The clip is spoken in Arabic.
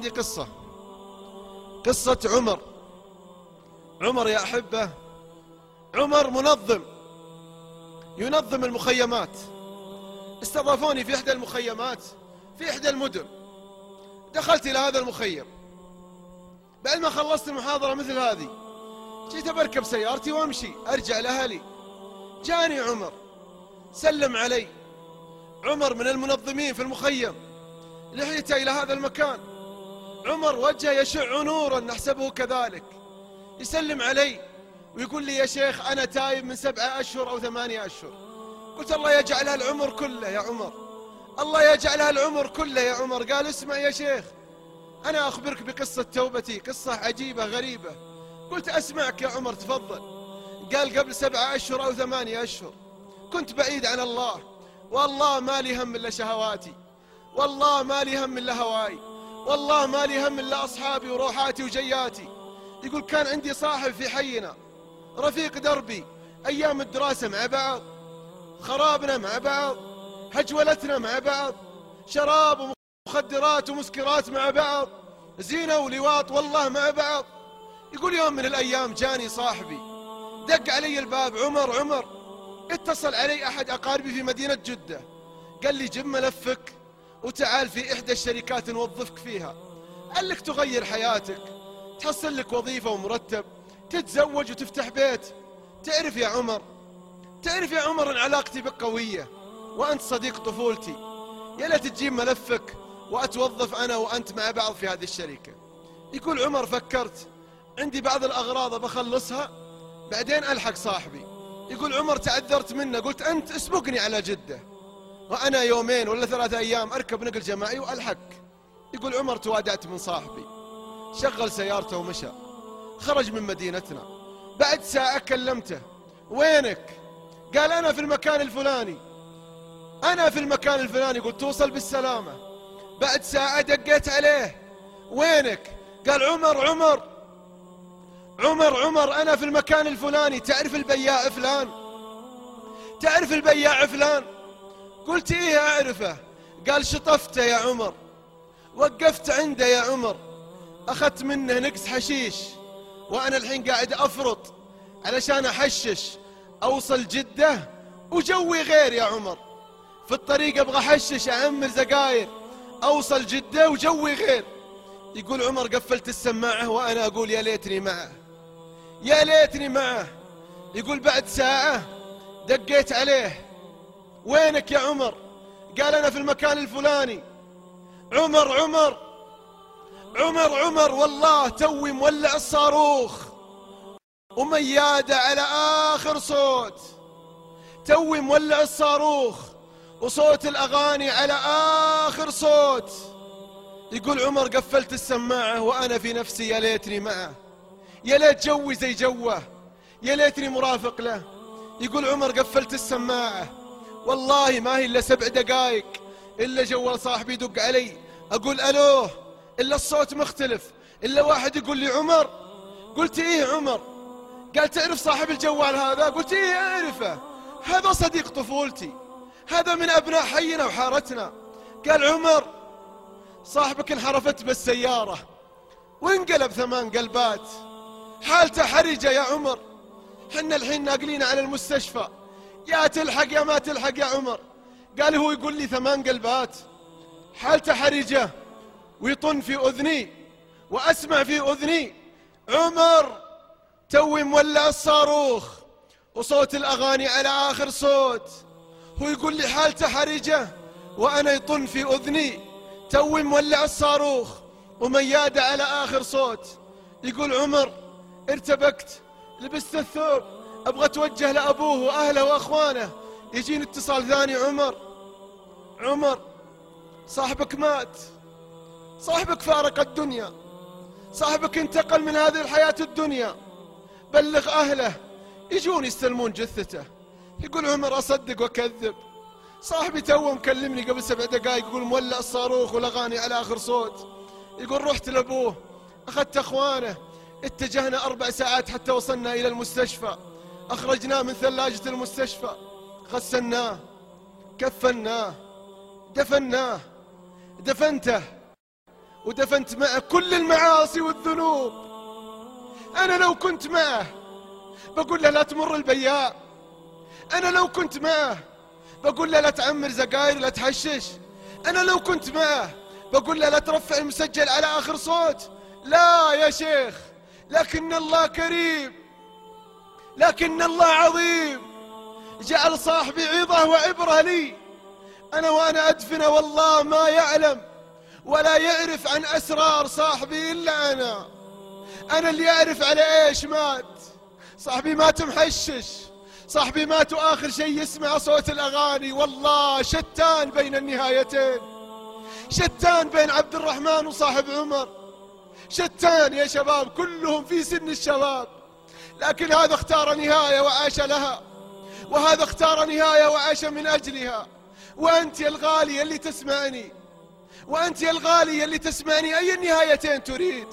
عندي قصة. قصة عمر. عمر يا أحبة. عمر منظم. ينظم المخيمات. استضافوني في إحدى المخيمات في إحدى المدن. دخلت إلى هذا المخيم. بعد ما خلصت المحاضرة مثل هذه جيت بركب سيارتي وأمشي أرجع لأهلي. جاني عمر. سلم علي. عمر من المنظمين في المخيم. لحيته إلى هذا المكان. عمر وجهه يشع نورا نحسبه كذلك. يسلم علي ويقول لي يا شيخ أنا تايب من سبعة أشهر أو ثمانية أشهر. قلت الله يجعلها العمر كله يا عمر. الله يجعلها العمر كله يا عمر. قال اسمع يا شيخ أنا أخبرك بقصة توبتي قصة عجيبة غريبة. قلت أسمعك يا عمر تفضل. قال قبل سبعة أشهر أو ثمانية أشهر. كنت بعيد عن الله. والله ما لي هم إلا شهواتي. والله ما لي هم إلا هواي. والله ما لي هم إلا أصحابي وروحاتي وجياتي. يقول كان عندي صاحب في حينا رفيق دربي أيام الدراسة مع بعض خرابنا مع بعض هجولتنا مع بعض شراب ومخدرات ومسكرات مع بعض زينة ولواط والله مع بعض. يقول يوم من الأيام جاني صاحبي دق علي الباب عمر عمر اتصل علي أحد أقاربي في مدينة جدة. قال لي جب ملفك. وتعال في إحدى الشركات نوظفك فيها. قال لك تغير حياتك تحصل لك وظيفة ومرتب تتزوج وتفتح بيت. تعرف يا عمر تعرف يا عمر إن علاقتي بك قوية وأنت صديق طفولتي. يا ليت تجيب ملفك وأتوظف أنا وأنت مع بعض في هذه الشركة. يقول عمر فكرت عندي بعض الأغراض بخلصها بعدين ألحق صاحبي. يقول عمر تعذرت منه قلت أنت اسبقني على جدة. وأنا يومين ولا ثلاثة أيام أركب نقل جماعي وألحق. يقول عمر توادعت من صاحبي. شغل سيارته ومشى. خرج من مدينتنا. بعد ساعة كلمته. وينك؟ قال أنا في المكان الفلاني. أنا في المكان الفلاني. قلت توصل بالسلامة. بعد ساعة دقيت عليه. وينك؟ قال عمر عمر. عمر عمر أنا في المكان الفلاني. تعرف البياع فلان؟ تعرف البياع فلان؟ قلت إيه أعرفه قال شطفته يا عمر. وقفت عنده يا عمر. أخذت منه نقص حشيش. وأنا الحين قاعد أفرط علشان أحشش. أوصل جدة وجوي غير يا عمر. في الطريق أبغى أحشش أعمر زقاير. أوصل جدة وجوي غير. يقول عمر قفلت السماعة وأنا أقول يا ليتني معه. يا ليتني معه. يقول بعد ساعة دقيت عليه. وينك يا عمر؟ قال أنا في المكان الفلاني. عمر عمر. عمر عمر والله توي مولع الصاروخ. وميادة على آخر صوت. توي مولع الصاروخ وصوت الأغاني على آخر صوت. يقول عمر قفلت السماعة وأنا في نفسي يا ليتني معه. يا ليت جوي زي جوه يا ليتني مرافق له. يقول عمر قفلت السماعة. والله ما هي إلا سبع دقايق. إلا جوال صاحبي يدق علي. أقول ألوه إلا الصوت مختلف. إلا واحد يقول لي عمر. قلت إيه عمر؟ قال تعرف صاحب الجوال هذا؟ قلت إيه أعرفه. هذا صديق طفولتي. هذا من أبناء حينا وحارتنا. قال عمر صاحبك انحرفت بالسيارة. وانقلب ثمان قلبات. حالته حرجة يا عمر. حنا الحين ناقلين على المستشفى. يا تلحق يا ما تلحق يا عمر. قال هو يقول لي ثمان قلبات. حالته حرجة ويطن في أذني وأسمع في أذني. عمر توي مولع الصاروخ. وصوت الأغاني على آخر صوت. هو يقول لي حالته حرجة وأنا يطن في أذني. توي مولع الصاروخ وميادة على آخر صوت. يقول عمر ارتبكت لبست الثوب. أبغى أتوجه لأبوه وأهله وأخوانه. يجيني اتصال ثاني عمر. عمر صاحبك مات. صاحبك فارق الدنيا. صاحبك انتقل من هذه الحياة الدنيا. بلغ أهله. يجون يستلمون جثته. يقول عمر أصدق وأكذب. صاحبي تو مكلمني قبل سبع دقائق يقول مولع الصاروخ والأغاني على آخر صوت. يقول رحت لأبوه. أخذت أخوانه. اتجهنا أربع ساعات حتى وصلنا إلى المستشفى. أخرجناه من ثلاجة المستشفى غسلناه كفناه دفناه دفنته ودفنت معه كل المعاصي والذنوب. أنا لو كنت معه بقول له لا تمر البياع. أنا لو كنت معه بقول له لا تعمر زقاير لا تحشش. أنا لو كنت معه بقول له لا ترفع المسجل على آخر صوت. لا يا شيخ لكن الله كريم. لكن الله عظيم. جعل صاحبي عظة وعبرة لي. أنا وأنا أدفنه والله ما يعلم ولا يعرف عن أسرار صاحبي إلا أنا. أنا اللي أعرف على إيش مات. صاحبي مات محشش صاحبي مات وآخر شيء يسمع صوت الأغاني. والله شتان بين النهايتين. شتان بين عبد الرحمن وصاحب عمر. شتان يا شباب. كلهم في سن الشباب. لكن هذا اختار نهاية وعاش لها. وهذا اختار نهاية وعاش من أجلها. وأنت يا الغالي اللي تسمعني. وأنت يا الغالي اللي تسمعني. أي النهايتين تريد؟